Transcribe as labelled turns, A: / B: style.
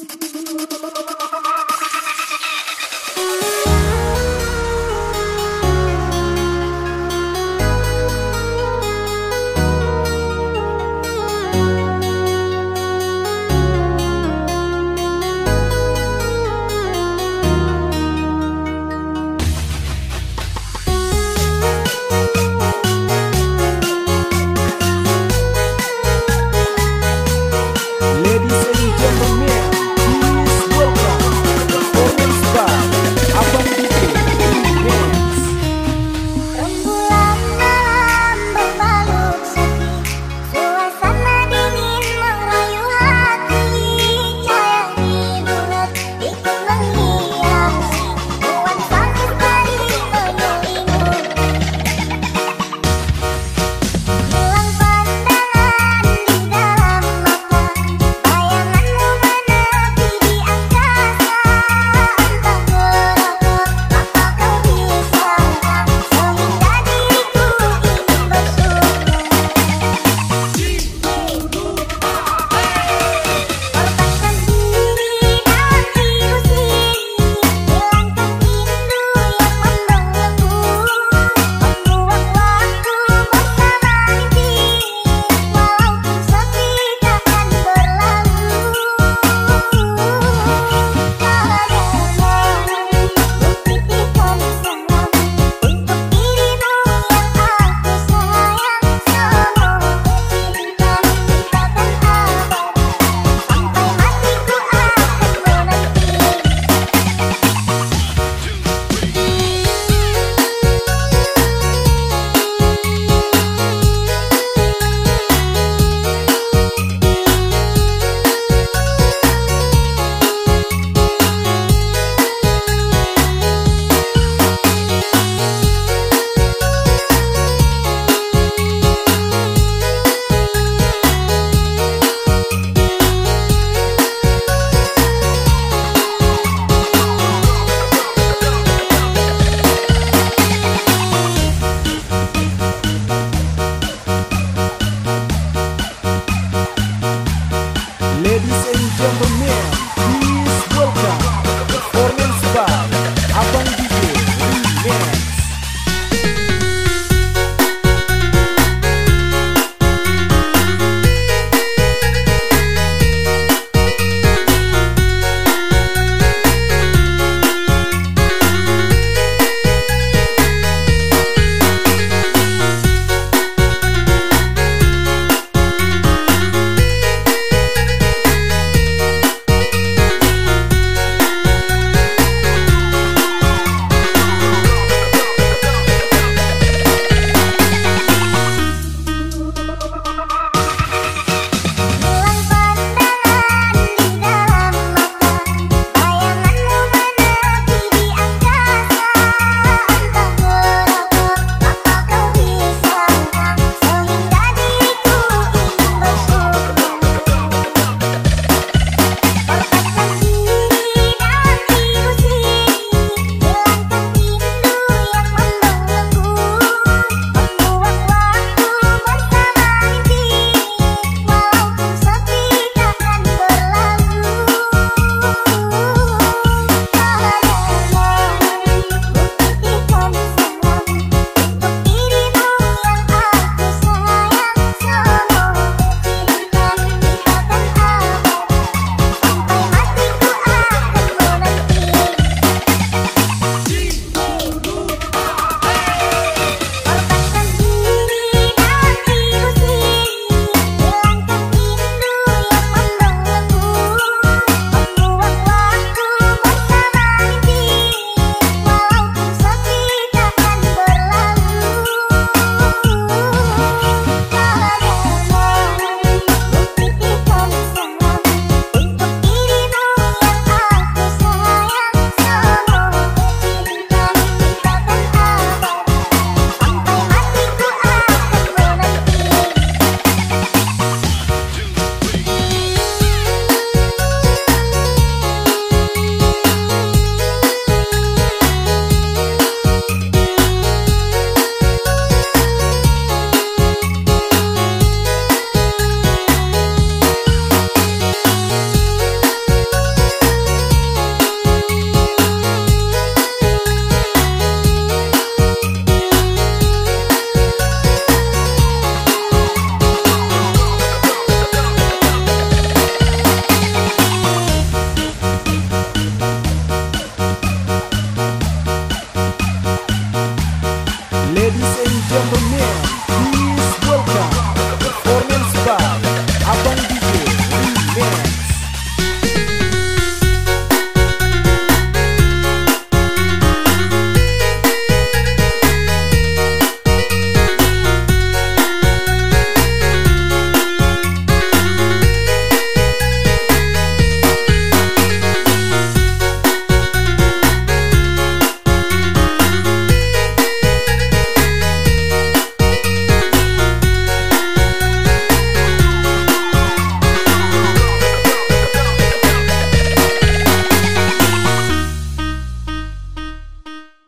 A: Thank you.
B: Don't